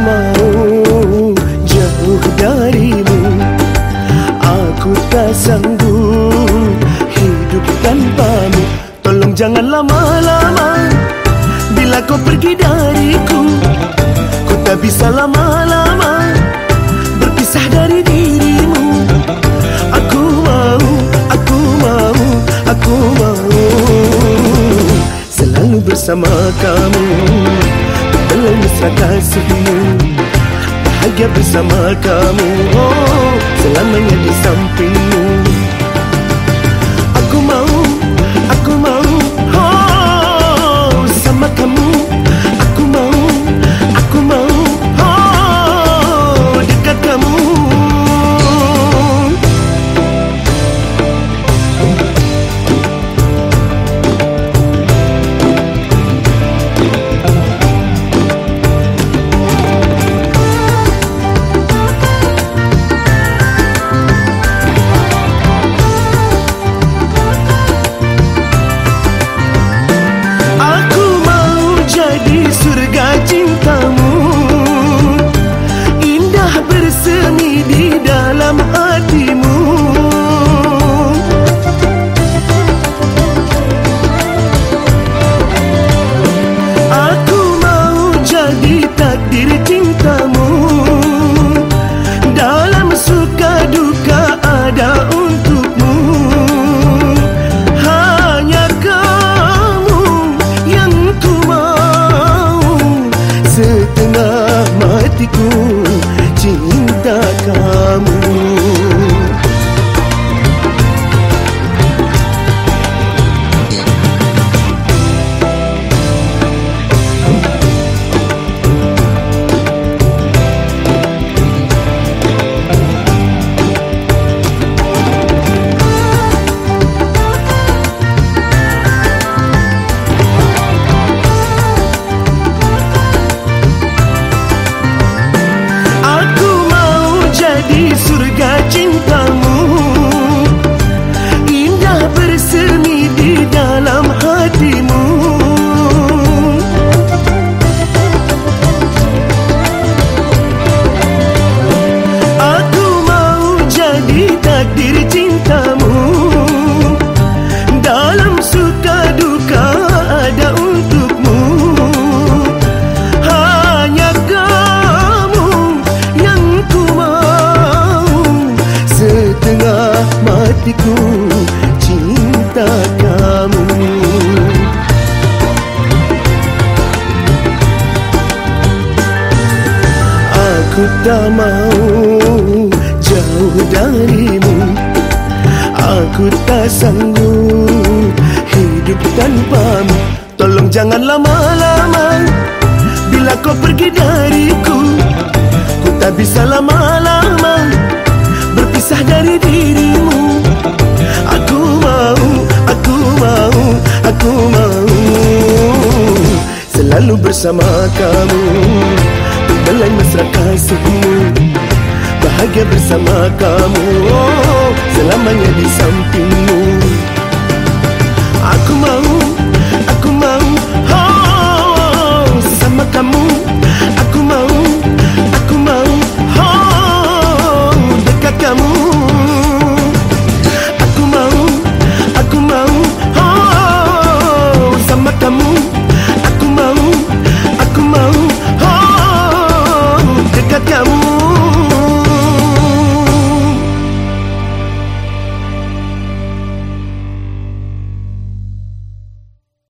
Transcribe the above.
mau jauh darimu. Aku tak sanggup hidup tanpamu. Tolong jangan lama-lama. Bila kau pergi dariku Ku tak bisa lama-lama Berpisah dari dirimu. Aku mau, aku mau, aku mau Selalu bersama kamu Belum mesra kasihmu Bahagia bersama kamu Oh, selamanya di sampingmu bersemi di dalam hatimu. Aku mau jadi takdir cintamu. Dalam suka duka ada untukmu. Hanya kamu yang ku mau. Setengah matiku cinta kamu tak mau jauh darimu. Aku tak sanggup hidup tanpamu. Tolong jangan lama-lama Bila kau pergi dariku Ku tak bisa lama-lama Berpisah dari dirimu. Aku mau, aku mau, aku mau Selalu bersama kamu kasihmu Bahagia bersama kamu oh, Selamanya di sampingmu. Aku mau, aku mau